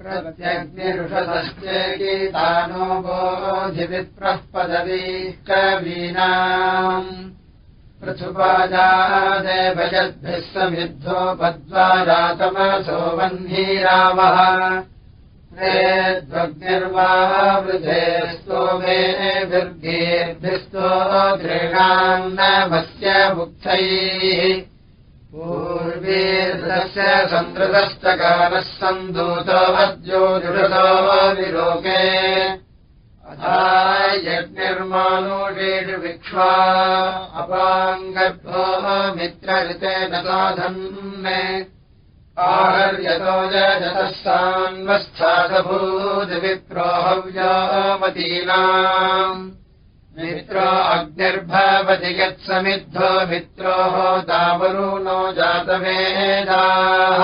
प्रत्यग्निरुषदश्चेकीतानो बोधिविप्रः पदवी कवीनाम् पृथुपाजादेभयद्भिः समिद्धो पद्वारातमसो वह्नीरामः ्वग्निर्वावृधे स्तोमेभिर्गेर्भिस्तो दृढान्नभस्य मुक्तैः पूर्वीर्दस्य सन्दृतश्चकारः सन्दूतो अद्यो दृढतो विलोके यज्ञर्माणोषेषुविक्ष्वा अपाङ्गर्भो मित्रऋते न साधन् आहर्यतो जतः सान्वस्थादभूद्विप्रोहव्यामतीनाम् मित्रो अग्निर्भवति यत्समिद्धो मित्रोः दावरुणो जातवेदाः।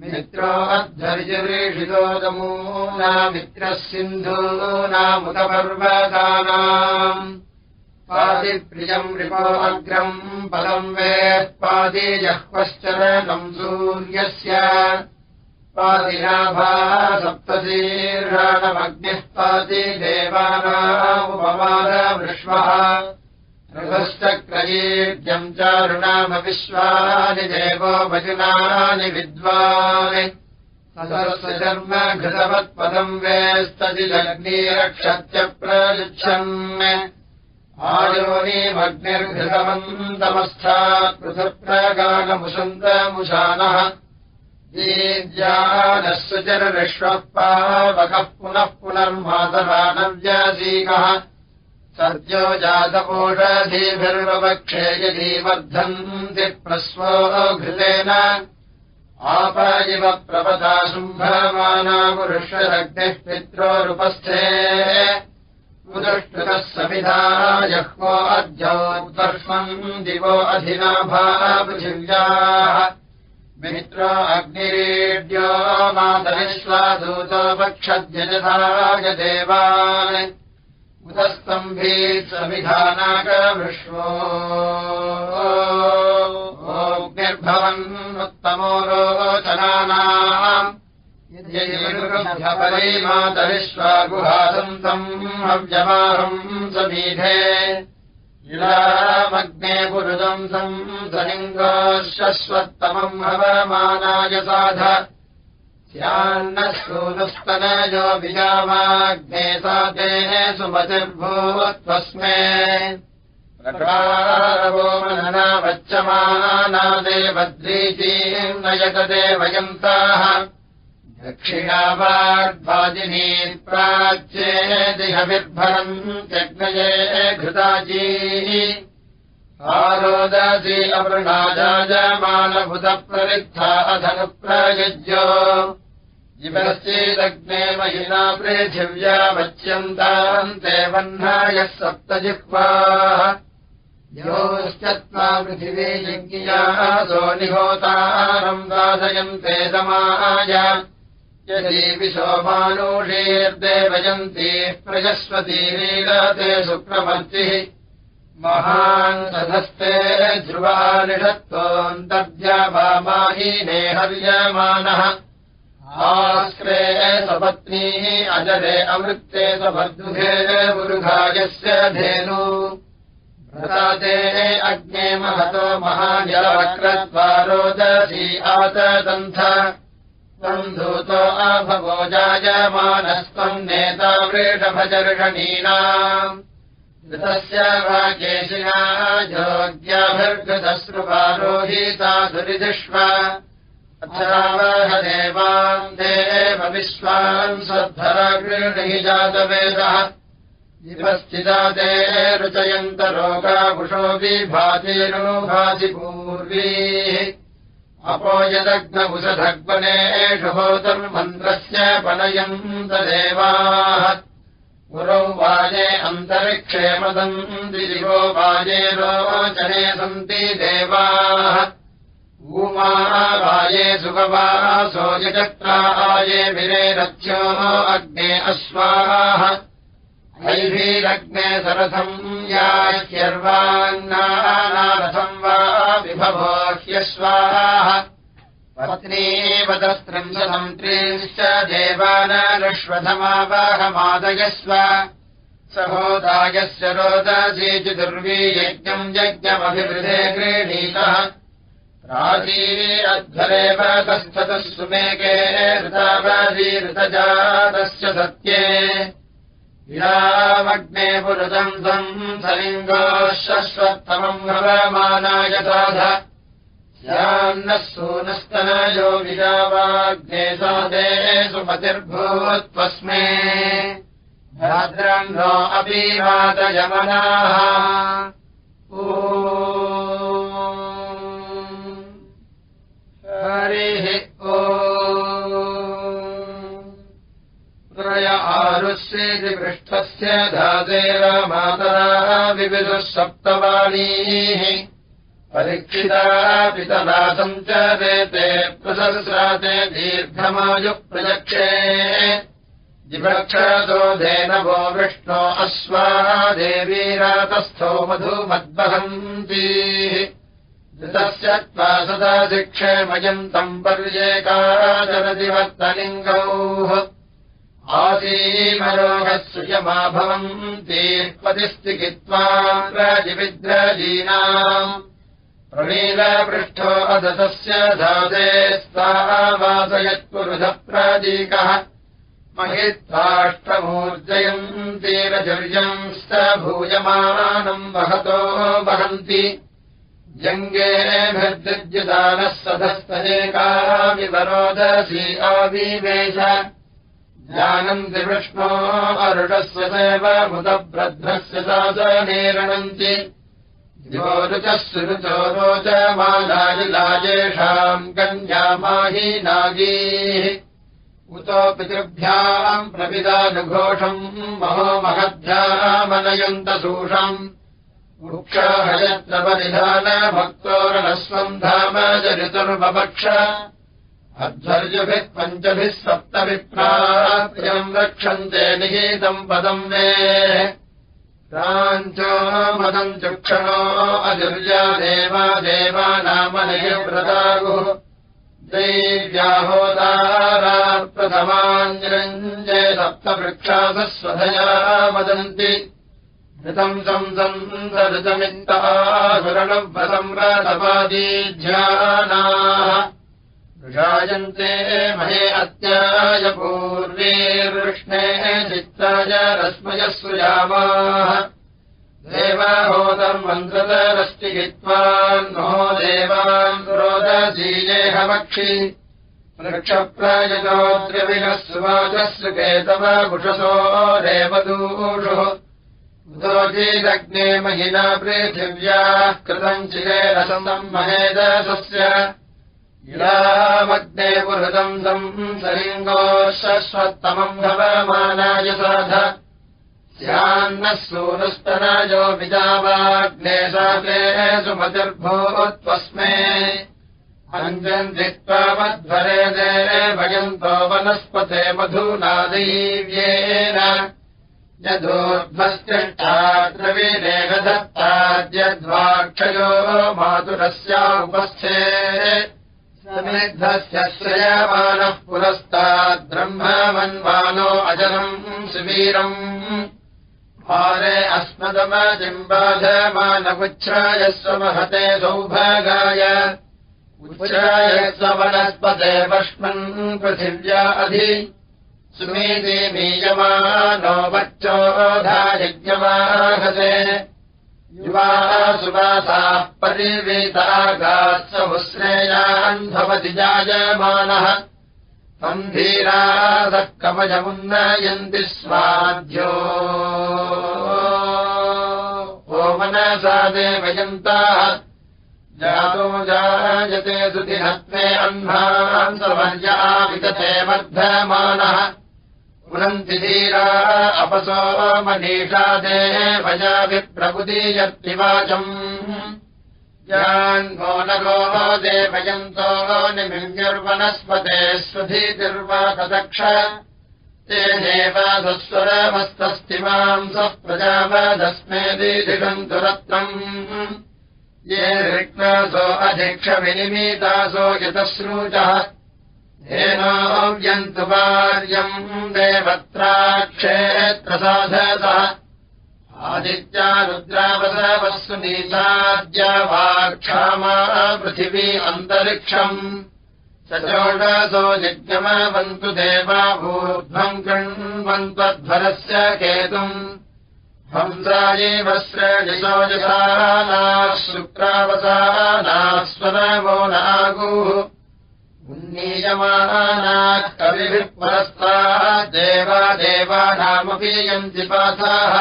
मित्रो अध्वर्युषितोदमूना मित्रः सिन्धूनामुतपर्वतानाम् पादिप्रियम् रिपो अग्रम् पदम् वेः पादिजह्वश्चरणम् सूर्यस्य पादिनाभा सप्तशीर्षाणमग्निः पादि देवानामुपमानवृष्वः रघश्चक्रयीर्यम् चारुणामविश्वानि देवो भजुनानि विद्वानि। शर्म घृतवत्पदम् वेस्तदिलग्नीरक्षत्यप्रयुच्छन् आयोनीमग्निर्घृतवन्तमस्थात् पृथक्प्रगानमुसन्तमुशानः दीर्जानः सुचरविश्वः पावकः पुनः पुनर्मातरानव्यासीकः सद्यो जातपोषधीभिर्वक्षे यदी वर्धन्ति प्रस्वो घृतेन आप इव प्रपदा पुरुषरग्निः पित्रोरुपस्थे। उदष्टुतः समिधा जह्वो अद्योत्तर्ष्मम् दिवो अधिनाभा पृथिव्याः मित्रो अग्निरेड्यो मातरिश्वादूतोपक्षद्यजधाय देवान् उदस्तम्भीत् समिधानाकविश्वो ओग्निर्भवन्नुत्तमो रोचनानाम् मातरिश्वा गुहासन्तम् हव्यमाहम् समीधे इलामग्ने पुरुदंसम् सलिङ्गोश्वत्तमम् हवमानाय साध। स्यान्नः सूनुस्तनयो विजामाग्ने सातेन सुमतिर्भूत्वस्मे प्रकारवो मननावच्यमानादे बद्रीचीम् नयतदे वयन्ताः दक्षिणावाग्वादिनी प्राच्येदिहविर्भरम् जग्नये घृताजीः। आरोदसी अवृणाजायमानभुतप्रविद्धा अधनुप्रयुज्यो। इवश्चेदग्ने महिना पृथिव्यावच्यन्ताम् ते वह्नायः सप्तजिह्वाः। योश्चत्वा पृथिवी यज्ञियासो निहोतारम् दासयन्ते समाय प्रजस्वतीरीलते सुप्रमर्तिः महान् तधस्ते ध्रुवानिषत्तोऽन्तर्जावामाहीने हर्यमानः। आस्त्रे सपत्नीः अजरे सभद्रुहे मुरुघायस्य धेनु। व्रताते अग्ने महतो महाजलवक्रद्वारोदसी आतदन्थ त्वम् धूतो अभवो जायमानस्त्वम् नेता वृषभजर्षणीनाम् धृतस्य वाकेशिना जोग्याभिर्घृतश्रुपारोहीता दुरिधिष्व अथावह देवान् देव विश्वान् सद्धरा गृह्णि जातवेदः जिवस्थिता ते रुचयन्तरोगापुषो विभातिनो भाति पूर्वीः अपो यदग्नवुषधग्वनेषु होतर्मन्त्रस्य पनयन्तदेवाः। पुरौ वाजे अन्तरिक्षे मदन्ति दिवो वाजे रोचने सन्ति देवाः। भूमा वाये सुगवासो यचक्राये विरे रथ्यो अग्ने अश्वाः वैभीरग्ने सरथम् याह्यर्वान्नानारथम् वा विभवो ह्यस्वाः पत्नीवदस्त्रिंशसन्त्रींश्च देवानागश्वधमावाहमादयस्व सहोदायस्य रोदसी चतुर्वीयज्ञम् यज्ञमभिवृधे गृह्णीतः प्राचीरध्वरेव तस्थतः सुमेके ऋतावधीऋतजातस्य सत्ये विरामग्ने पुरुदम् त्वम् सलिङ्गोश्वत्तमम् भवमानाय साध स्यान्नः सूनस्तनयो विरावाग्ने सादे सुमतिर्भूत्वस्मे भद्रम् नो अपि वातयमनाः ओ हरिः आरुष्येति पृष्ठस्य धातेर मातरा विविदुः सप्तवाणीः परीक्षिता पितनासम् च देते प्रसस्राते दीर्घमायुः प्रयक्षे जिवक्षदोधेन वो विष्णो अश्वा देवीरातस्थो मधुमद्वहन्ती। ऋतस्य त्वा सदा शिक्षेमयन्तम् पर्येकाचरतिवर्तलिङ्गौः आसीमरोगः सुयमाभवन्ति पतिस्तिकित्वा राजिविद्रजीनाम् प्रणीलपृष्ठो अदतस्य धाते स्थावासयत्पुरुधप्रदीकः महित्वाष्टमूर्जयन्तीरचर्यम् स भूयमानम् वहतो वहन्ति। जङ्गेभिर्दिद्युदानः सधस्तनेकाविवरोदसी आविवेश जानन्ति विष्णो अरुणस्य सेव मुदब्रध्नस्य सासनेरणन्ति योरुचः सुरुचो रोचमालाजिलाजेषाम् कन्यामाही नागीः। उतो पितृभ्याम् प्रपिदानुघोषम् महो महद्भ्यामनयन्तसूषम् वृक्षाहयत्र परिधानभक्तोरणस्वम् धाम चरितुर्वपक्ष अध्वर्युभिः पञ्चभिः सप्तभिप्राप्यम् रक्षन्ते निहीतम् पदम् मे। राञ्चो मदम् चक्षणो अजुर्या देवा देवानामनयव्रतागुः दैव्याहोदारा प्रथमाञ्जरञ्जय सप्तवृक्षासः स्वधया वदन्ति ऋतम् संसन्सरुतमित्तासुरणव्रतम्रतपादीध्यानाः ऋषायन्ते महे अत्याय पूर्वीर्विष्णेः चित्ताय रश्मयः सुयामाः देवाहोदम् मन्त्रतरस्ति हित्वान्नो देवान् रोदशीलेहमक्षि वृक्षप्रयतोद्रविणः सुवाचः केतव कुशसो रेवदूषुः। उदोचीदग्ने महिना पृथिव्याः कृतम् चिरेरसन्दम् महेदसस्य इलामग्ने पुहृतम् सम् सलिङ्गोश्वत्तमम् भवमानाय साध। स्यान्नः सूनुस्तनयो विजावाग्ने साते सुमतिर्भूत्वस्मे। अञ्जन् धित्वा मध्वरे देवे भयन्तो वनस्पते मधुना दैव्येन यदोद्भस्तिष्ठाद्रविरेखदत्ताद्यद्वाक्षयो मातुरस्या उपस्थे समेद्धस्य श्रयमानः पुरस्ताद्ब्रह्ममन्वानो अजनम् सुवीरम्। भारे अस्मदमजिम्बाधमानपुच्छ्रायस्व महते सौभागाय। उच्छ्रायस्व वनस्पते वष्मन् पृथिव्या अधि। सुमेदे मीयमानो वच्चोधायज्ञमाहसे सुवासाः परिवेतागात्सहुश्रेयान् भवति जायमानः। सम्धीरासः कवचमुन्नयन्ति स्वाध्यो। ओ मनसा देवयन्ताः। जातो जायते समर्या विदते वर्धमानः पुनन्ति धीरा अपसो मनीषा देवजाभिप्रबुदीयत्तिवाचम् जान्मो नगो देवयन्तो निमिर्वनस्पते स्वधीतिर्वा तदक्ष तेनेव सस्वरमस्तस्तिमाम् स प्रजापदस्मे दीधिषन्तु रत्नम् ये ऋक्नासो अधिक्षविनिमीतासो यतश्रूचः येनोऽव्यन्तु वार्यम् देवत्राक्षेत्रसाधसः। आदित्या रुद्रावसवस्सु नीताद्या वा क्षामा पृथिवी अन्तरिक्षम्। सचोषसो यज्ञमवन्तु देवाभूर्ध्वम् कृण्वन्त्वध्वरस्य केतुम्। हंसायैवस्रजसोजसानाः शुक्रावसानाः स्वरवो नागुः उन्नीयमानाः कविभिः पुरस्ताः देवा देवानामपि यन्ति पाथाः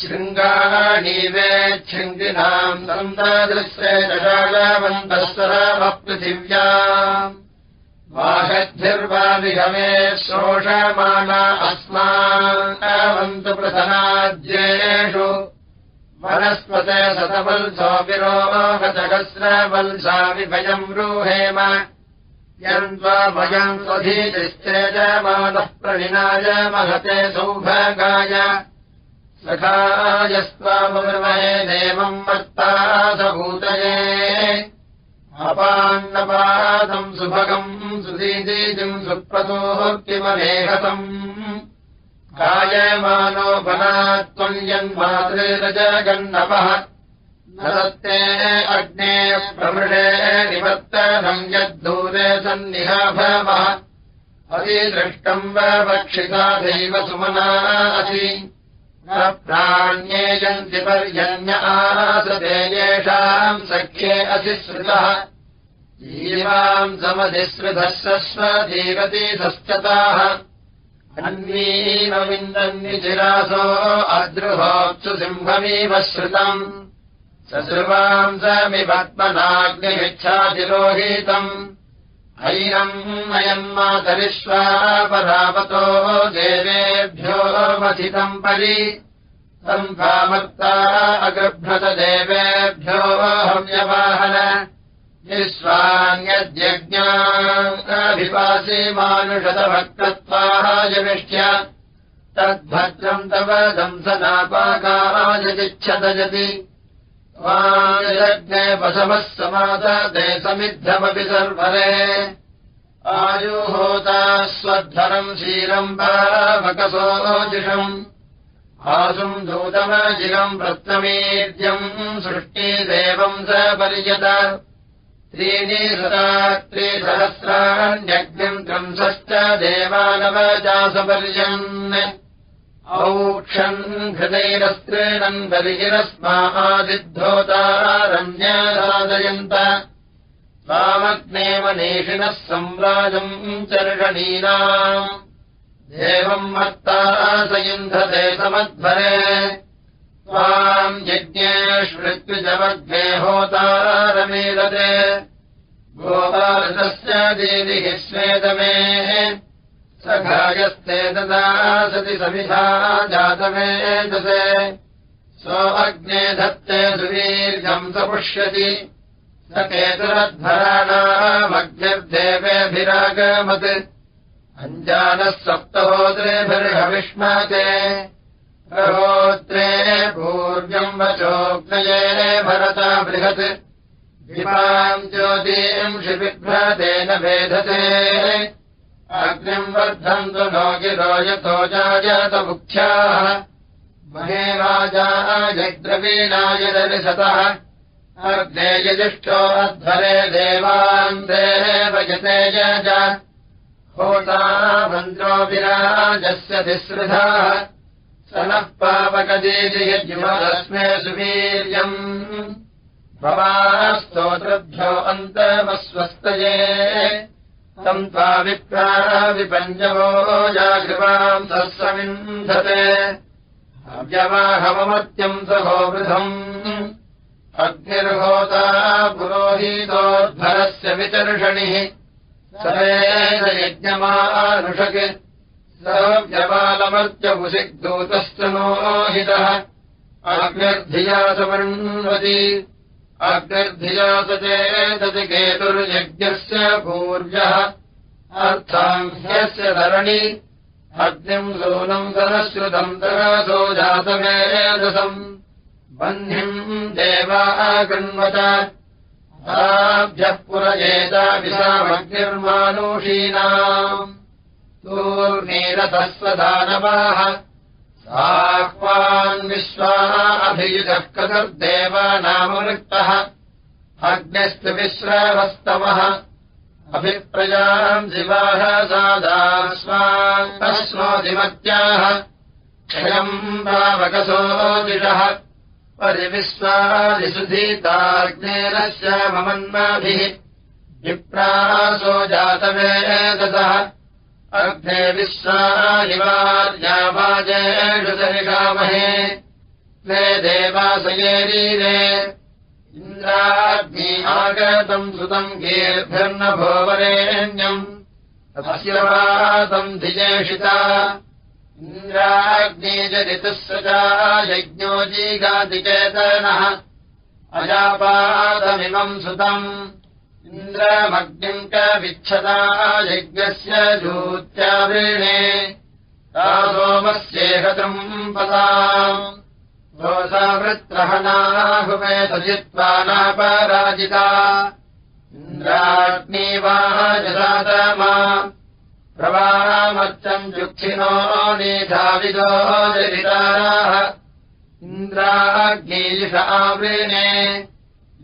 शृङ्गाणीवेच्छृङ्गिनाम् सन्तादृश्ये दशावन्तः सरवपृथिव्या वाहद्भिर्वाविहमे शोषमाना अस्मान्तु प्रसनाद्येषु वनस्पते सतवल्सो विरोगतगस्रवल्सा विभयम् ब्रूहेम यन्त्वा भयम् स्वधीतिश्चेजमानः प्रणिनाय महते सौभागाय। सखायस्त्वामृमहे देवम् वर्ता सभूतये अपान्नपादम् सुभगम् सुधीतीतिम् सुप्रतोक्तिमनेहतम् कायमानोपनात्त्वम् यन्मातृरजगन्नपः न दत्ते अग्ने प्रमृषे निवर्तनम् यद्दूरे सन्निहाभवः। अतिदृष्टम् वक्षिता दैव सुमना असि। प्राण्येयन्ति पर्यन्य आसते येषाम् सख्ये असिश्रुतः जीवाम् समधिश्रुतः सस्वजीवति सश्चताः। अन्वीमविन्दन्निचिरासो अद्रुहोत्सु सिंहमीव श्रुतम् ससृवाम् समिपत्मनाग्निमिच्छातिरोहितम् ऐनम् अयम् मातरिष्वा परापतो देवेभ्यो मथितम् परि। देवेभ्यो हव्यवाहन। निःस्वान्यद्यज्ञाभिपासि मानुषतभक्तत्वाहायमिष्य तद्भद्रम् तव दंसनापाकारायजिच्छदजति समादते समिद्धमपि सर्वरे। आयुहोता स्वध्वरम् शीलम् पावकसोजिषम् आसुम् दूतमजिरम् प्रत्नमेद्यम् सृष्टिदेवम् स पर्यत। त्रीणि सदा त्रिसहस्राण्यग्निम् त्रंसश्च देवानवचासपर्यन् औक्षन् हृदैरस्त्रीणम् बलिहिरस्मादिद्धोतारण्यसादयन्त स्वामग्ने मनीषिणः सम्राजम् चर्षणीनाम् देवम् मत्ता समध्वरे। त्वाम् यज्ञेष्वृत्युजमग्ने होतारमीलते गोपालतस्य दीदिः स्वेदमेः सखायस्ते तदा सति समिधा जातमेतसे सो अग्ने धत्ते सुवीर्घम् सपुष्यति। स केतुरध्वराणामग्निर्देवेभिरागमत् अञ्जानः सप्तहोत्रेभिर्हविष्माते प्रहोत्रे पूर्व्यम् वचोग्नये भरता बृहत्। विमाम् ज्योतीम् शिबिभ्रतेन भेदते अग्निम् वर्धन्तु नो गिरो यतो जायत मुख्याः। महे राजायद्रवीणाय दर्शतः अग्ने यजिष्ठो अध्वरे देवान् भजते ज होता मन्त्रो विराजस्य तिसृधाः स नः यज्ञमस्मे सुवीर्यम्। भवास्तोत्रभ्यो अन्तमस्वस्तये तम् त्वा विप्रा विपञ्जवो जागृवाम् सस्समिन्धते अव्यवाहममत्यम् सहो वृथम् अग्निर्होता पुरोहीतोद्भरस्य वितर्षणिः सवेदयज्ञमानुषक्। सव्यवालमर्त्यभुसिग्धूतश्च नोहितः अग्निर्धिया समन्वति चेदति केतुर्यज्ञस्य पूर्यः अर्थाङ्ख्यस्य धरणि। अग्निम् सूनम् सरश्रुतम् तरसो जातमेदसम् बह्निम् देवाः कृण्वत। ताभ्यः पुरजेताभिषामग्निर्मानुषीणाम् तूर्णीरतः विश्वाः अभियुजः कदुर्देवानामवृत्तः अग्निस्तु विश्रावस्तमः अभिप्रजाम् शिवाः सादास्वान्तस्मोदिमत्याः क्षयम् दिशः परिविश्वादिसुधीताग्नेरस्य ममन्माभिः। विप्रासो जातवेदतः अग्ने विश्वानिवार्यावाजेषु सनिषामहे ते देवासयेरीरे इन्द्राग्नि आगतम् सुतम् गेर्भिर्नभोवरेण्यम् तस्य वातम् धिजेषिता। इन्द्राग्ने च यज्ञो जीगातिचेतनः। अजापादमिमम् सुतम् इन्द्रमग्निम् च विच्छदा यज्ञस्य ज्योत्यावृणे सोमस्येहतम् पदाम् दोषावृत्रहनाहुमे सजित्वा नापराजिता। इन्द्राग्नि वा जसातमा प्रवामर्चम् जुक्षिणो नीधाविदो जरिताराः इन्द्राग्नीलिष आवृणे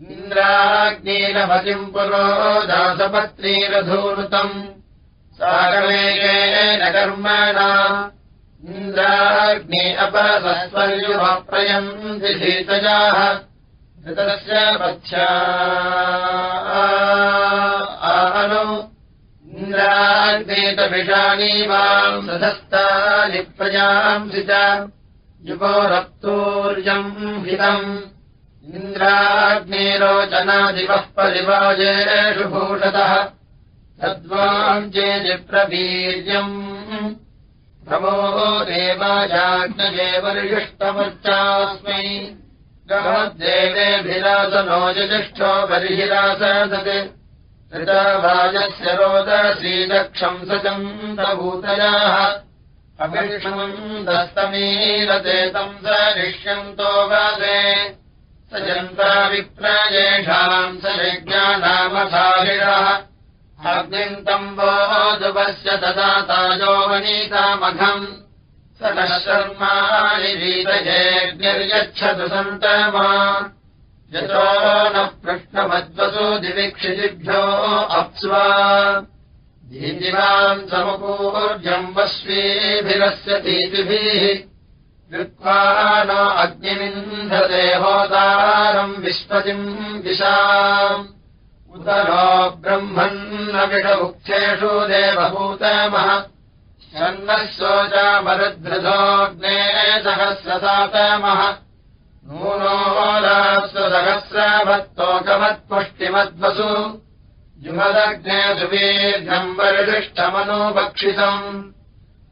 इन्द्राग्नीरमतिम् पुरो दासपत्नीरधूनुतम् सागमेकेन कर्मणा। इन्द्राग्नि अपरसस्वर्युमप्रयम् विधीतजाः ऋतस्य पथ्या। आनु। सधस्तानि प्रजांसि च। युगोरप्तूर्यम् हितम् इन्द्राग्नेरोचनादिवः परिवाजेषु भूषतः। तद्वाञ्चे जिप्रवीर्यम् प्रमो देवाजाग्नये वर्युष्टमर्चास्मै गमद्देवेभिरासनो ज्येष्ठो बर्हिरासदत् ऋतवाजस्य रोदश्रीदक्षम् सचन्दभूतयाः अभिष्णम् दस्तमीरते तम् स निष्यन्तो वादे स जन्ता विप्रयेषाम् स यज्ञानामसारिणः अग्निन्तम् बोधुवस्य ददातायोवनीतामघम् स नः शर्माणि वीतयेऽग्निर्यच्छतु सन्तमा। यतो नः पृष्णमद्वसो दिविक्षितिभ्यो अप्स्वा। धीतिमाम् समपूर्जम् वश्वीभिरस्य तीतिभिः कृत्वा न अग्निमिन्धते होतारम् विश्वतिम् दिशाम्। उत नो ब्रह्मन्न विषमुख्येषु देवभूतमः। शन्नः शोचामरुद्धृतोऽग्ने सहस्रसातमः। नूनो रास्वसहस्रभक्तोकमत्पुष्टिमद्वसु जुमदग्ने सुवीर्घम् वरिष्ठमनुपक्षितम्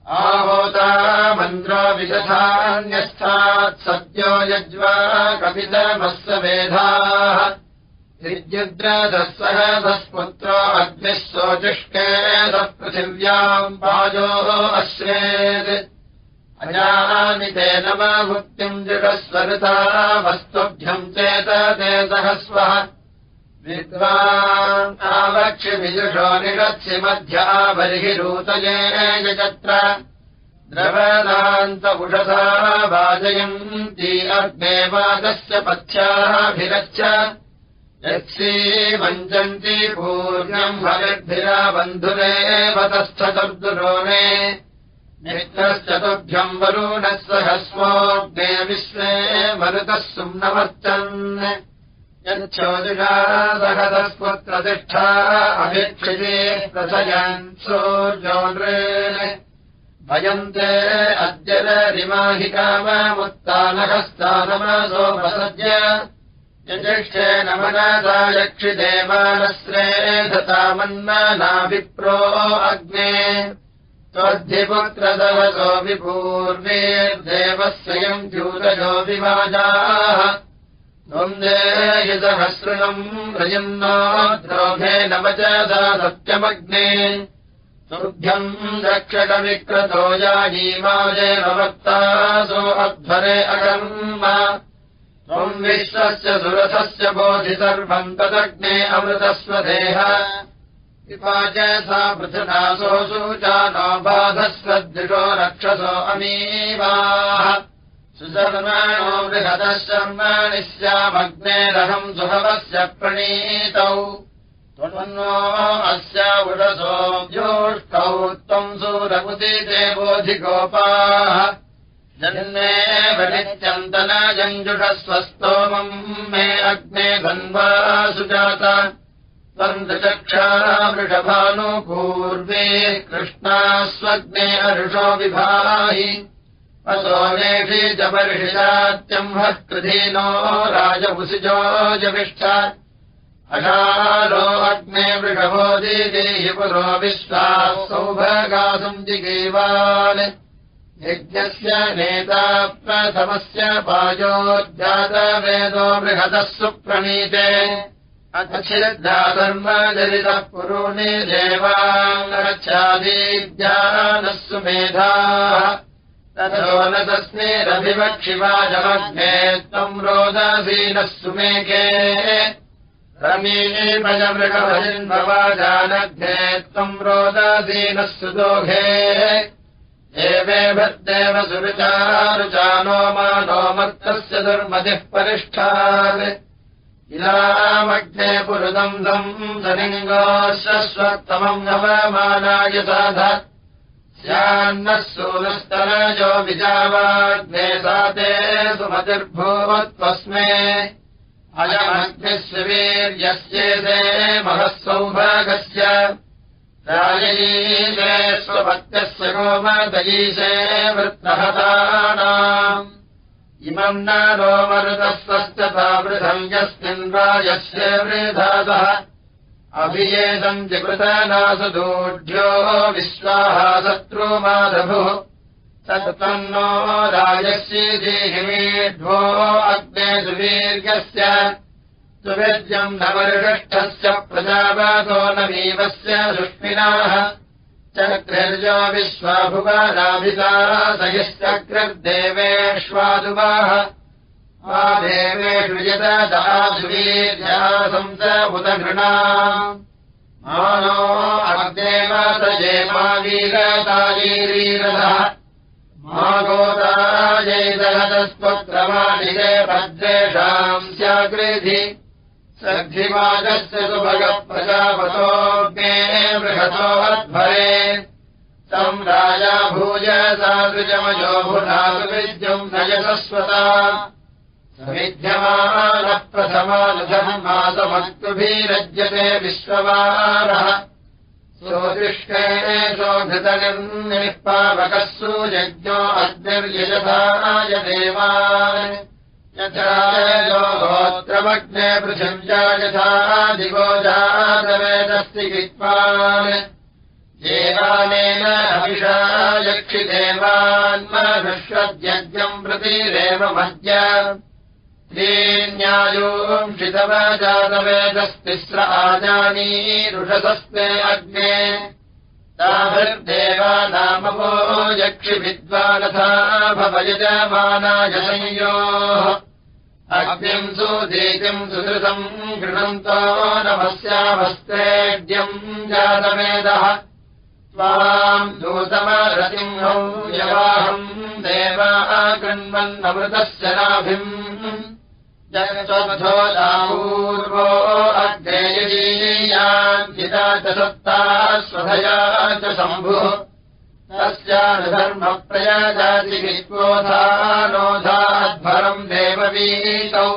आहोता मन्द्रो विदधान्यस्थात् सद्यो यज्वा कपितमस्य वेधाः। त्रिद्युद्रदः सहसस्पुत्रो अग्निः सोचिष्टे सः पृथिव्याम् पाजोः अश्रेत् अजानि ते नमभुक्तिम् जृढस्वरुता वस्तुभ्यम् चेत ते सहस्वः विद्वावक्षिविजुषो निरत्सि मध्या बर्हिरूतये यजत्र। द्रवदान्तपुषसा वाजयन्ती अग्नेवादस्य पथ्याभिरच्च। यत्सीवञ्चन्ति पूर्णम् हरिद्भिरा बन्धुरेव तस्थचतुर्दुरोणे नित्यश्चतुभ्यम् वरुणः सहस्वोऽग्ने विश्वे मरुतः सुम्नवर्तन् यच्छोदिषा सहदस्पुत्रतिष्ठा अभिक्षिते प्रसयन् सोऽर्जोनृन् भयन्ते अद्य रिमाहिकाममुत्तानहस्तानमसोपसद्य यजिष्ठेन मनसा यक्षिदेवानस्रे धतामन्मनाभिप्रो अग्ने। त्वद्धिपुत्रदवसो विपूर्वेर्देवः स्वयम् द्यूतयो विवाजाः द्वन्द्वेयसहस्रणम् रजन्नो द्रोभे न वचसा सत्यमग्ने तुभ्यम् रक्षकविक्रतो याजीमाजेवक्तासो अध्वरे अगर्म त्वम् विश्वस्य सुरथस्य बोधि सर्वम् तदग्ने अमृतस्वदेह। विपाच सा पृथुनासो सूचानो बाधस्वद्विषो रक्षसो अमीवाः सुशर्माणो बृहदः शर्माणि स्यामग्नेरहम् सुभवस्य प्रणीतौ। त्वन्नो अस्य उडसो ज्योष्टौ त्वम् सूरमुदि देवोऽधिगोपाः जन्मे वनित्यन्तनायञ्जुषस्वस्तोमम् मे अग्ने धन्वा सुजात त्वन्दचक्षा वृषभानुपूर्वे कृष्णा स्वग्ने अरुषो विभाहि असोनेषि च परिषिजात्यम्भः कृधीनो राजभुसिजो जविष्ठ अशालो अग्ने वृषभो देहि पुरो विश्वाः सौभगासम् जिगेवान्। यज्ञस्य नेता प्रथमस्य पायोज्जातवेदो बृहदः सुप्रणीते। अथचिद्धाधर्मजलितः पुरोणि देवाङ्गच्छादीज्ञानः सुमेधाः ततो न तस्मेरभिवक्षिवाजमग्ने त्वम् रोदासीनः सुमेके। रमीमृगभजिन्भवाजानग्ने त्वम् रोदासीनः सुदोघे। एवे भद्देव सुरुचारुचानो मानो मत्तस्य दुर्मतिः परिष्ठात्। इलामग्ने पुरुदम् दम् धनिङ्गोश्वत्तमम् नवमानाय साध स्यान्नः सूनस्तनजो विजावाग्ने सा ते सुमतिर्भूवत्वस्मे। अयमग्निः वीर्यस्येते महः सौभागस्य राजयीशे स्वभक्त्यस्य गोमदयीशे वृत्तहतानाम्। इमम् न नो मरुतस्वश्चतावृथम् यस्मिन् राजस्य वृधातः अभियेदम् जकृतनासु दूढ्यो विश्वाः शत्रुमाधभुः तत्तन्नो राजस्येहिमेढ्वो अग्ने सुवीर्यस्य सुवेद्यम् नवरिषष्ठस्य प्रजावातो नवीवस्य सुष्मिनाः। चक्रिर्यो विश्वाभुवानाभिता सहिश्चक्रर्देवेष्वादुवाः मा यतदासुवीर्यासम् च उत घृणा मानो अग्देवासये मा वीरताजीरीरथः मा गोदायैदहतस्त्वक्रमादिरे भद्रेषाम् स्याकृधि। सद्धिवाजस्य सुभगप्रजापतोऽग्ने बृहतोऽध्वरे तम् राजा भूय सादृजमयो भुधातु विद्युम् नयसस्वता समिध्यमानः विश्ववारः। सोदृष्टे सोऽघृतनिर्निः पावकः सुयज्ञो अग्निर्यजथाय देवान्। यथा गोत्रमग्ने पृथिव्या यथा दिवो जातवेदस्ति विद्वान्। देवानेन अभिषा यक्षिदेवान्मनुष्वद्यज्ञम् प्रतिरेव मद्य त्रीण्यायोंशितव जातवेदस्तिस्र आजानीरुषसस्ते अग्ने। ताभिर्देवानामपो यक्षिविद्वानथा भवयजमानाय संयोः। अग्निम् सुदीतिम् सुधृतम् गृह्णन्तो नमस्यामस्तेड्यम् जातवेदः। त्वाम् दूतमरसिंहम् यवाहम् देवा कृण्वन्नमृतस्य नाभिम् जगत्वथोदापूर्वो अग्नेयजीयाञ्चिता च सत्ता स्वधया च शम्भुः तस्यानुधर्मप्रयाजातिवित्वोधानोधाध्वरम् देववीतौ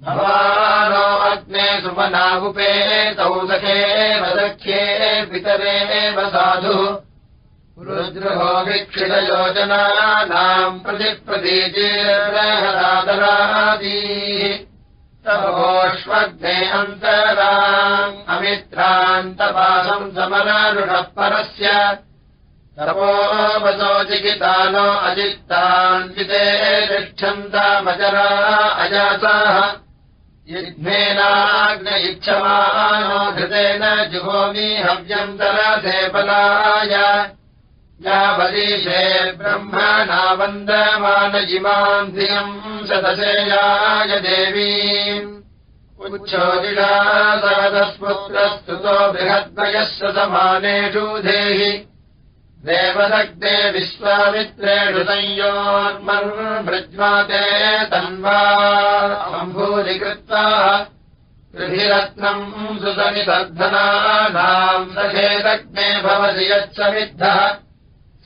भवानो अग्ने सुमनावुपेतौ सखे वदख्ये पितरेव साधुः रुद्रहो वीक्षितयोजनानाम् प्रतिप्रतीचेर्बृहदादरादीः तपोष्वग्ने अन्तराम् अमित्रान्तपासम् समरारुणः परस्य तपोवसोचिकितानो अजित्तान्विते तिष्ठन्तामचरा अजाताः युग्मेनाग्न इच्छमानो घृतेन जुहोमि हव्यन्तरसे पलाय यावदीशे ब्रह्मणावन्दमान इमान् धियम् सदशेयाय देवीम् उच्छोदिलासवदस्पुत्रस्तुतो बृहद्वयस्य समानेषु धेहि देवदग्ने विश्वामित्रेषु संयोन्मृज्वाते तन्वा। अम्भूरिकृत्वा कृधिरत्नम् सुतमितर्धनानाम् सखेदग्ने भवति यच्छमिद्धः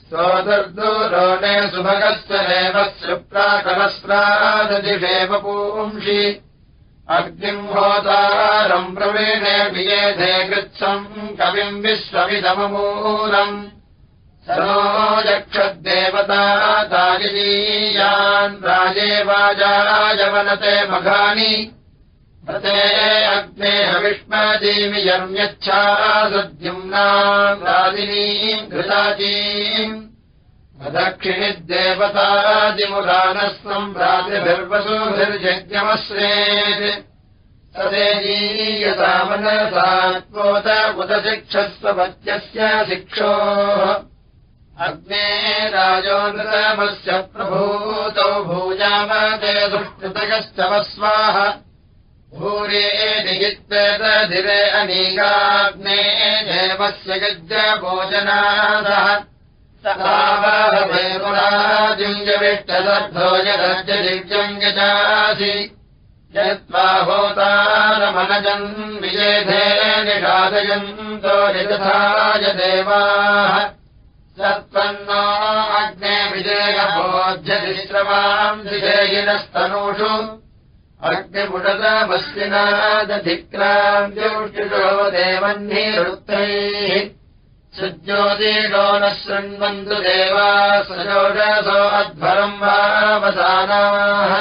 स्तोदर्दूरोणे सुभगस्य देवस्य प्राकलस्रादधिषेव पूंषि। अग्निम् होतारम् प्रवीणे वियेधे कृत्सम् कविम् सनो यक्षद्देवता ताजिलीयान् राजे वाजायवनते मघानि ते अग्ने हविष्माजीमि यम्यच्छा सद्युम्नाम् राजिनीम् घृताजीम् दक्षिणिद्देवतादिमुदानः सम्भ्रातिभिर्वसुभिर्यज्ञमश्रेत् तदेजीयतामनसात्मोत उदशिक्षस्वपत्यस्य शिक्षोः। अग्ने राजोनृतमस्य प्रभूतौ भूयामते सुष्टुतयश्च वस्वाः भूरे निहित्तधिरे अनीगाग्ने देवस्य गजभोजनादः सहावहेमुराजुञ्जविष्टदर्धो यदर्जदिव्यम् यजासि। यत्त्वा होतारमनजन् विजेधे निषादयन्तो यथाय देवाः। सत्त्वन्नो अग्ने विजयभोज्यतिश्रवाम् विजयिनस्तनूषु अग्निपुटतमस्विनादधिक्रान्त्योष्टिषो देवह्निरुक्तैः सुज्योतिषो न शृण्वन्तु देवा सजोषसो अध्वरम् वावसानाः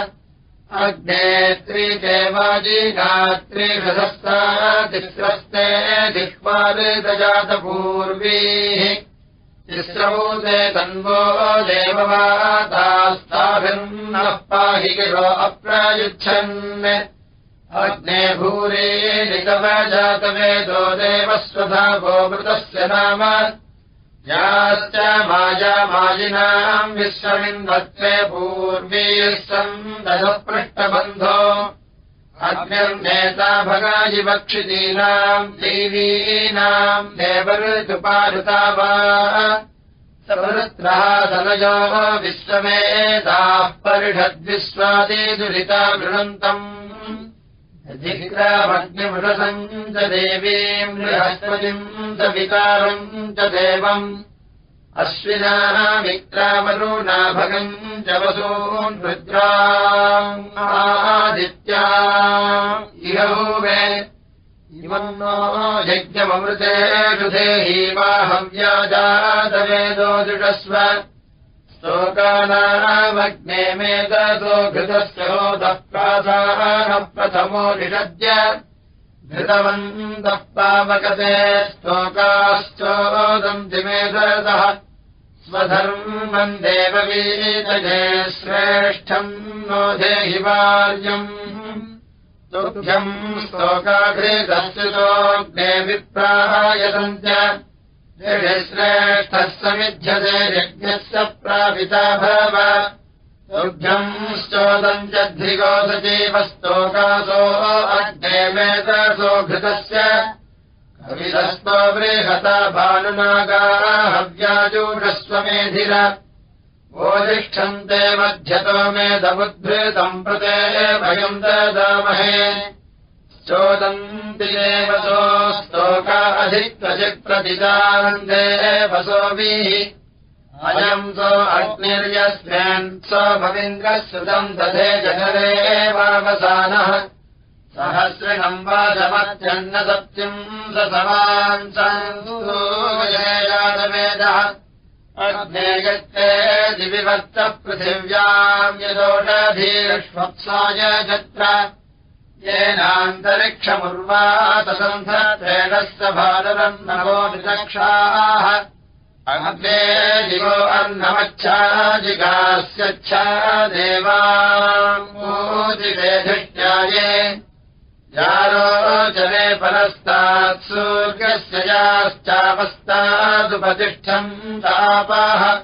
अग्नेत्री देवाजीगात्रीषधस्तातिस्रस्ते दिक्पालितजातपूर्वीः तिस्रभूते तन्वो देववातास्ताभिर्नः पाहि गिरो अप्रायुच्छन्। अग्ने भूरे निगमजातवेदो देवस्वधा गोमृतस्य नाम। याश्च मायामाजिनाम् विश्वमिन्वत्वे पूर्वीः सन्दधपृष्टबन्धो अग्निर्नेता भगाजिवक्षितीनाम् देवीनाम् देवऋतुपारुता वा सवृत्रः धनयो विश्वमेताः परिषद्विश्वादिदुरिता गृणन्तम् जिग्रामग्निमृषसम् च देवीम् बृहस्पतिम् च विकारम् च देवम् अश्विनाः मित्रामरुणाभगम् च वसून् रुद्रादित्या इहूवे इमन्नो यज्ञममृतेषु देही वाहव्याजातवेदो दृढस्व। स्तोकानामग्ने मेदतो घृतस्य होदः प्रासानः प्रथमो निषद्य घृतवन्तः पावकते स्तोकाश्चोदम् दिमेदः स्वधर्मम् देववीतये श्रेष्ठम् नो देहि वार्यम्। तुभ्यम् स्तोकाघृतस्युतोऽग्ने विप्रायतम् च श्रेष्ठः समिध्यते यज्ञस्य प्रापिता भव तुभ्यम् श्चोदम् च ध्रिगोदजीव स्तोकासो हव्याजूषस्वमेधिर ओजिष्ठन्ते मध्यतो मे दमुद्भृतम् प्रते भयम् ददामहे चोदन्ति एव सोस्तोका अधिक्वचिप्रतिदानन्दे वसोभिः अयम् सो अग्निर्यस्मिन् सो भविन्द्रश्रुतम् दधे जनरे वावसानः सहस्रिणम् वाचमत्यन्न सत्यम् स समान् सन्दूयेयादवेदः अग्नेयत्ते दिविवर्तः पृथिव्याम् यदोषधीर्ष्वत्साय जत्र येनान्तरिक्षमुर्वातसन्धत्रेणस्य भारतम् नवो विदक्षाः अग्ने दिवो। अन्नमच्छा जिगास्यच्छा देवादिवेधिष्ठ्याये यारोचने परस्तात् सूर्यस्य याश्चापस्तादुपतिष्ठम् तापाः।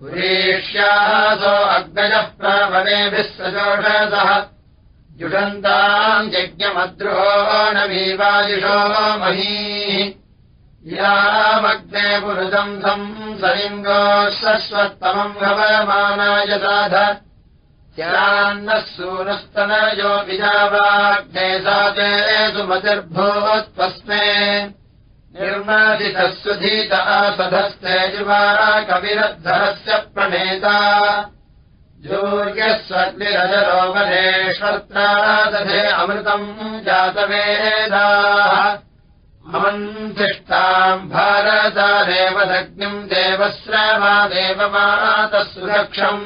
पुरीष्यासो अग्नयः प्रावनेभिः सजोषसः जुषन्ताम् यज्ञमद्रुहो नवीवायुषो मही यामग्ने पुरुषम् सम् सलिङ्गो शश्वत्तमम् भवमानाय साध। यान्नः सूनस्तनयो विजावाग्ने साते सुमतिर्भूत्वस्मे निर्मादितः सुधीता सधस्ते युवा कविरद्धरस्य प्रणेता। योग्यस्वग्निरजरोमधेष्वत्रा दधे अमृतम् जातवेदाः अमन्तिष्ठाम् भारतादेव दग्निम् देवश्रवा देवमातः सुरक्षम्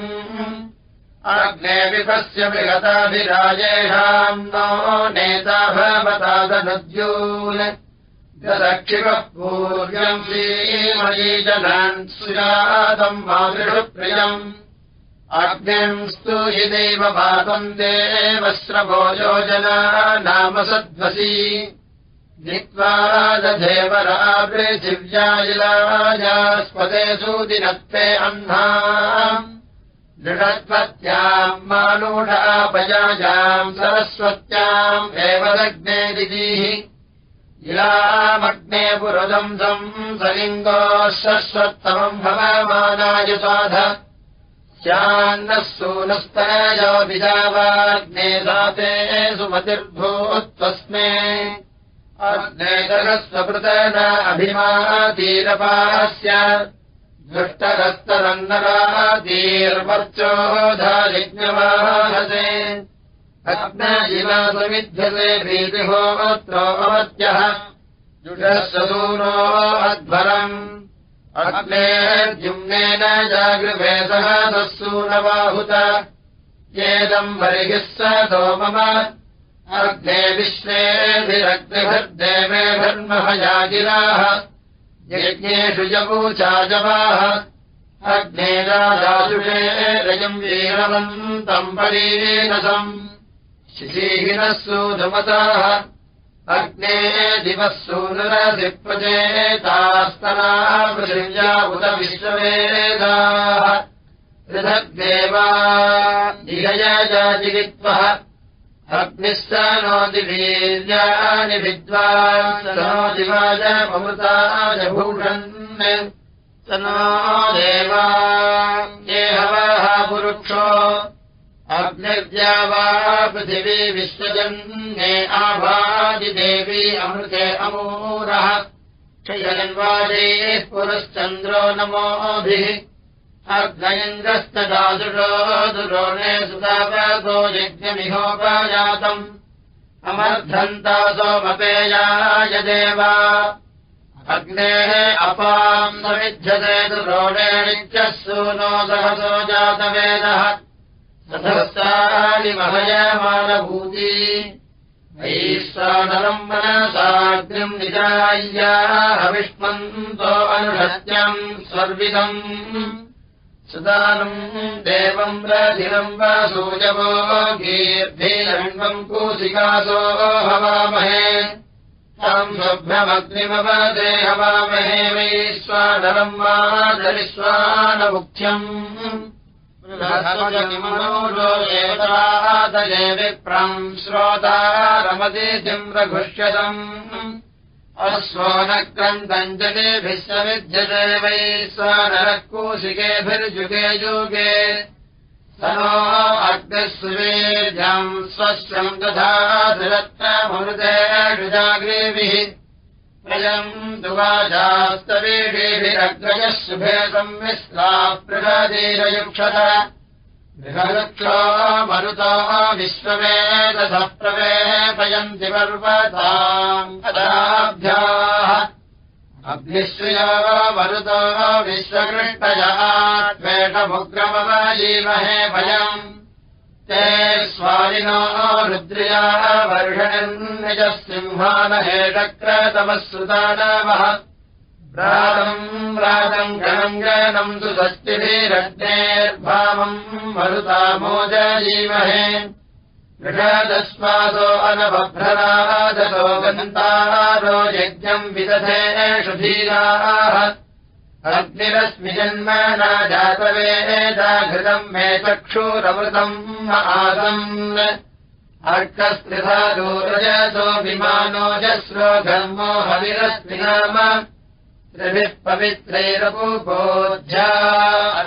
अग्ने विपस्य विगताभिराजेषाम् नो नेता भवतादनुद्यून् दक्षिवः पूर्यम् श्रीमयी जनान् मातृषु प्रियम् अग्निंस्तु हि दैव पातम् देवश्रभो नाम सद्वसी नीत्वा दधेवरा पृथिव्यायिलायास्पदे सूदिनत्ते अह्ना दृढत्वत्याम् मानूढापयाजाम् सरस्वत्याम् एव दग्ने दिदीः। इलामग्ने पुरदंसम् सलिङ्गो शश्वत्तमम् भवमानाय साध स्यान्नः सूनस्तनयो विजावाग्ने साते सुमतिर्भूत्वस्मे अग्नेतरस्वपृतन अभिमातीरपास्य। दृष्टरस्तरन्नरातीर्वर्चोधायज्ञवाहसे अग्नजिवासमिध्यसे भीतिहोत्रो अवत्यः। जुषसूनो अध्वरम्। अग्नेर्जुम्नेन जागृभेदः दस्सूनबाहुत येदम् बर्हिः स सोमम अग्ने विश्वेभिरग्निभिर्देवेभिर्महयागिराः यज्ञेषु जवूचाजवाः अग्ने राजाजुषे रजम् वीरवन्तम् परीरेणसम्। शिशीहिनः सूधुमताः अग्ने दिवः सूनुरधिप्रचेतास्तना पृथिव्या उत विश्ववेदाः पृथग्देवा दिहयजाजिगित्वः अग्निः स नो दिवीर्यानि विद्वान् स नो दिवाजमृताजभूषन् स नो देवा पुरुक्षो अग्निर्द्या वा पृथिवी विश्वजन्ये आभादिदेवी अमृते अमूरः। क्षयन्वाजैः पुरश्चन्द्रो नमोभिः अर्धयन्द्रस्तदादुषो दुरोणे सुतापतो यज्ञमिहोपजातम् अमर्धन्ता सोमपेयाय देवा अग्नेः अपाम् समिध्यते दुरोणेणित्यः सूनो सहसो जातवेदः। तथस्तानि महयमानभूती वैश्वानरम् मनसाग्निम् निजाय्याहविष्मन्तो अनुषत्यम् स्वर्विदम् सुदानम् देवम् रथिरम् वा सूजवो गीर्भिरण्वम् कूसिकासो हवामहे। ताम् स्वभ्यमग्निमवदे हवामहे वैश्वानरम् वा दरिश्वानमुख्यम्। एतादये विप्रम् श्रोता रमदिम् रघुष्यतम् अश्वो न क्रन्दञ्जलेभिः समिध्यते वै स्वनरः कूशिकेभिर्युगे युगे। स नो अग्निः सुवीर्यम् स्वश्रम् तथा धृतमृतेषुजाग्रीभिः प्रयम् दुवाजास्तवीडीभिरग्रजः शुभे संविश्लाः प्रगदीरयुक्षत बृहदक्षो मरुतो विश्ववेदधः प्रवेपयन्ति पर्वताम् कदाभ्याः अग्निश्रियो मरुतो विश्वकृष्टयाद्वेषमुग्रमवजीमहे भयम्। ते स्वारिनो रुद्र्या वर्षणन्निजः सिंहानहेटक्रतमः सुदानवः रातम् रातम् गणम् तु षष्टिभिरग्नेर्भावम् मरुतामोजीमहे ऋषदस्मादो अनभ्ररादतो गन्तारो यज्ञम् विदधेषु धीराः। अग्निरस्मि जन्म न जातवेदाघृतम् मे चक्षुरमृतम् आसन् अर्कस्त्रिधा दूरजसो विमानोजस्रो घर्मो हविरस्मि नाम त्रिभिः पवित्रैरपूपोध्या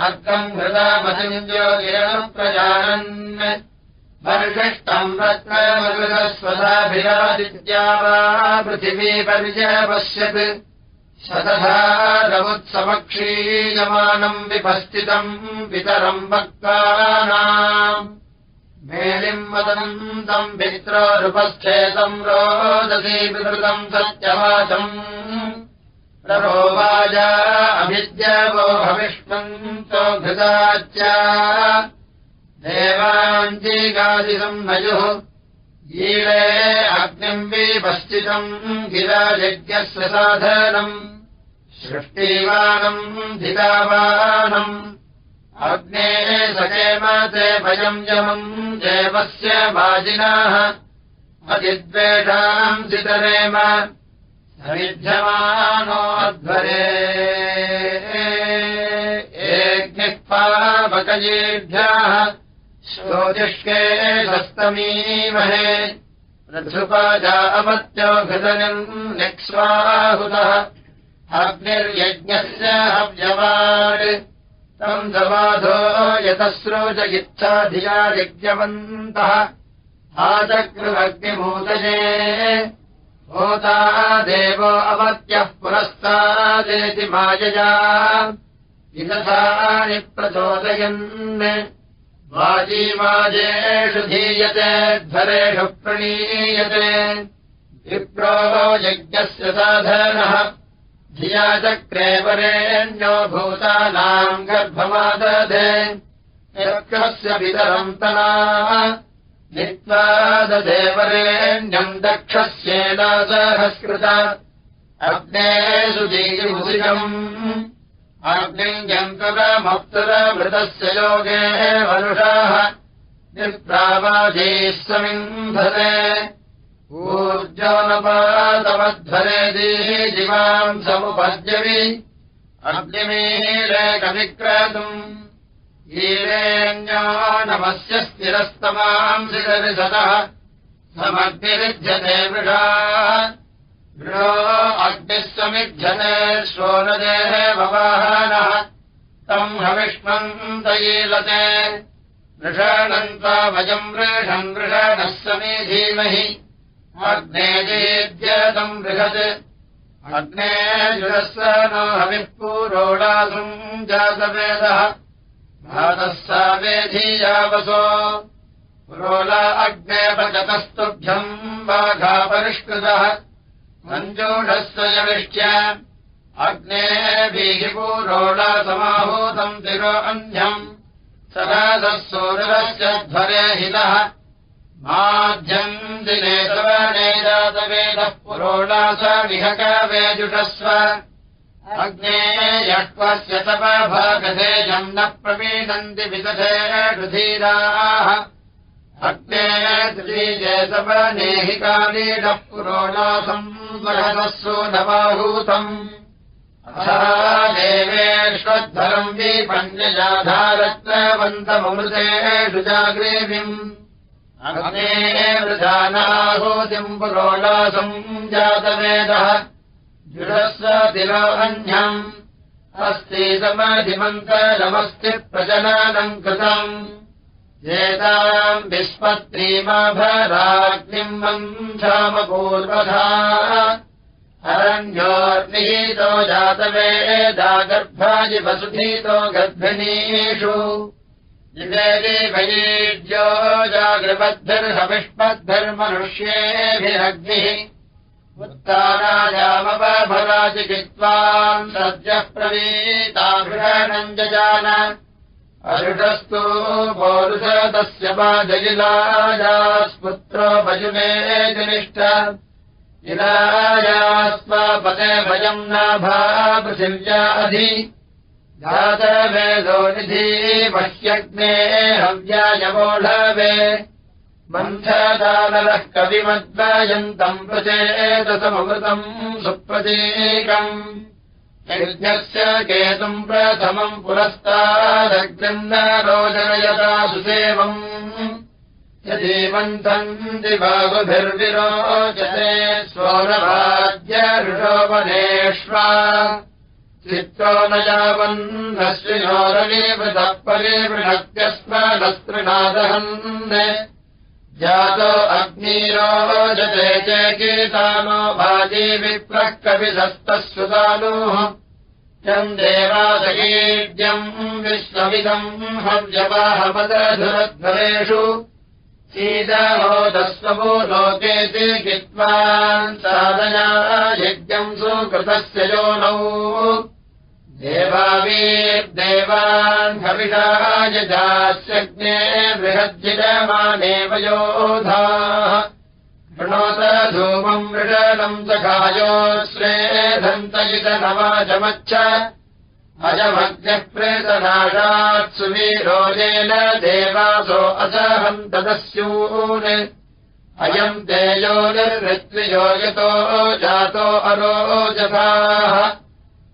अर्कम् हृदामसिञ्जोगिरम् प्रजानन्। वर्षष्टम् रत्नमृगस्वधाभिरादित्या वा पृथिवी पर्यपश्यत् शतधा रमुत्समक्षीयमानम् विपस्थितम् पितरम् भक्तानाम् मेलिम् वदनम् तम् पित्रोरुपश्चेतम् रोदसी विकृतम् सत्यवाचम् प्ररोवाजा अभिद्यवो भविष्मन्तो घृताच्च देवाञ्जीगादिसम् नयुः ईळे अग्निम् विपश्चितम् गिरायज्ञस्य साधनम् सृष्टिवानम् धितावानम् अग्ने सकेमते भयम् यमम् देवस्य वाजिनाः। अतिद्वेषाम् चितरेम समिध्यमानोऽध्वरे एग्निः पावकयेभ्यः श्रोतिष्के सस्तमीमहे रथुपाजा अवत्यो घृतनम् निक्स्वाहुतः अग्निर्यज्ञस्य हव्यवाड् तम् दवाधो यतस्रोजयिच्छा धिया यज्ञवन्तः आचकृमग्निभूतये भूता देवो अवत्यः पुरस्तादेति मायया। विदधानि प्रचोदयन्। वाजीवाजेषु धीयते ध्वरेषु प्रणीयते। विप्रो यज्ञस्य साधनः। धिया चक्रे वरेण्यो भूतानाम् गर्भमादधे। यक्षस्य पितरम् नीत्वा दधेवरेण्यम् दक्षस्येनासहस्कृत अग्ने सुदीर्भुजम् अग्निञ्जन्तुरमप्तुरमृतस्य योगे वरुषाः निप्रावाधीः समिन्धते ऊर्जोनपातमध्वरे दीः दिवाम् समुपद्यवि अग्निमीलेकविक्रतुम् ईरेण्यो नमस्य स्थिरस्तमाम् शिरविसतः समग्निरुध्यते वृषा। वृणो अग्निः समिध्यते शोनदेः भवाहनः तम् हविष्मन्तयीलते वृषाणन्त्वा वयम् वृषम् वृषणः समीधीमहि। अग्नेजेद्यतम् बृहत्। अग्ने जुरस्य नो हविः पूरोडासुम् जातवेदः भातः सा वेधीयावसो पुरोला अग्ने भजतस्तुभ्यम् बाघापरिष्कृतः। मञ्जूढस्य यविष्ट्य अग्नेभिः पूरोडासमाहूतम् तिरो अन्यम्। सदासः सूरस्य ध्वरे हितः। माध्यम् दिने सवने जातवेदः पुरोडास विहकवेजुषस्व अग्ने यक्वस्य तपभागधेयम् न प्रवीणन्ति विदधे रुधीराः। अग्ने त्रिजे सवनेहिकालीडः पुरोडासम् बृहदस्सु नवाहूतम् देवेष्वद्धरम् विपञ्चजाधारत्वन्तममृतेषु जाग्रेविम् अग्ने वृधानाहूतिम् पुरोडासम् जातवेदः जुरस्य तिरोहन्यम् अस्ति समधिमन्तरमस्ति प्रजनानम् कृतम्। मन्थामपूर्वधा। अरण्योर्निहीतो जातवेदागर्भाजि वसुधीतो गर्भिणीषु। निवेदीभयीज्यो जागृबद्भिर्हविष्पद्भिर्मनुष्येभिरग्निः उत्तारायामवभराचिकित्वाम् सद्यः प्रवीताभृणम् जजान अरुषस्तु पौरुषदस्य बाजगिलायास्पुत्रो भजुने जनिष्ठ इलायास्वापते भयम् नाभा पृथिव्या अधि। जातवेदो निधि मह्यग्ने हव्यायवोढवे मन्थदानरः कविमद्वयन्तम् प्रचेतसममृतम् सुप्रतीकम् यज्ञस्य केतुम् प्रथमम् पुरस्तादग्निम् रोचनयता सुसेवम् यदीवन्तम् दिबाहुभिर्विरोचते स्वरभाज्य ऋषोपनेष्वा चित्तो न यावन्नश्विनोरलीवृतः परिवृणत्यस्मनस्तृणादहन् जातो अग्निरोजते च गीतानो भाजी विप्रः कविधस्तः सुदानुः यम् देवादगीड्यम् विश्वमिदम् हव्यवाहपदधुरध्वरेषु सीदहोदस्वभो लोकेति कित्वान् साधया यज्ञम् सुकृतस्य योनौ देवावीर्देवान् हविषाय जास्यज्ञे बृहज्जितमानेव योधाः शृणोत धूमम् मृषणम् सखायोश्रेधन्तयितनवाजमच्छ अजमग्निः प्रेतनाशात् सुवीरोजेन देवासो असहन्तदस्यून् अयम् तेजो निर्वृत्वियो यतो जातो अरोजथाः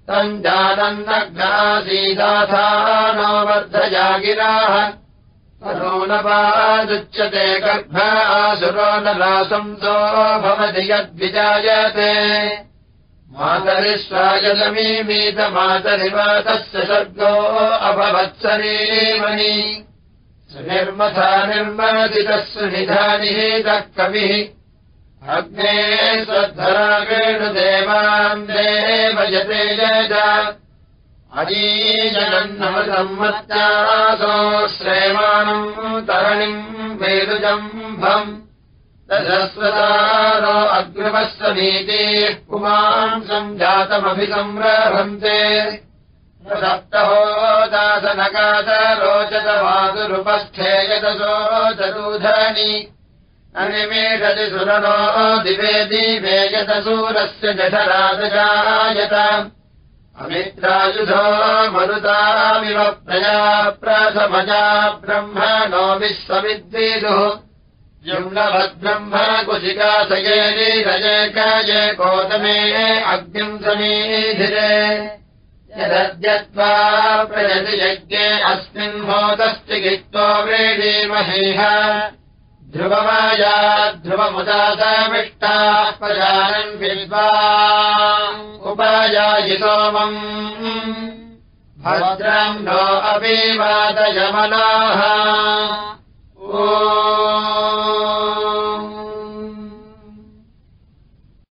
तम् जानन्नग्नासीदाथा नो वर्धया गिराः अरोनपादुच्यते गर्भ आसुरो न रासंसो भवति यद्विजायते। मातरिष्वायमीमीतमातरिवातस्य सर्गो अभवत्सरीमणि सुनिर्मथा निर्मदितः सुनिधानिहेतः कविः देवयते यज अजीजनन्नमसम्मत्यासो श्रेमाणम् तरणिम् वेदुजम्भम्। दशस्वतारो अग्रवस्वनीतेः पुमांसम् जातमभिसंरभन्ते सप्तहो दासनकाद रोचत मातुरुपस्थेयदसो चतुधनि अनिमेषति सुरनो दिवे दिवे यतसूरस्य जठराजगायत अमित्रायुधो मरुतामिव प्रया प्रथमजा ब्रह्मणो विश्वविद्विदुः। युम्नवद्ब्रह्म कुशिकासयेरीरजकाय कोतमे अग्निम् समीधिरे। यदद्यत्वा प्रयति यज्ञे अस्मिन् होतश्चिकित्तो व्रीडीमहेह ध्रुवमाया ध्रुवमुदासमिष्टाः प्रजानन् विद्वा उपायायि सोमम्। भद्रम् नो अभिवादयमनाः। ओ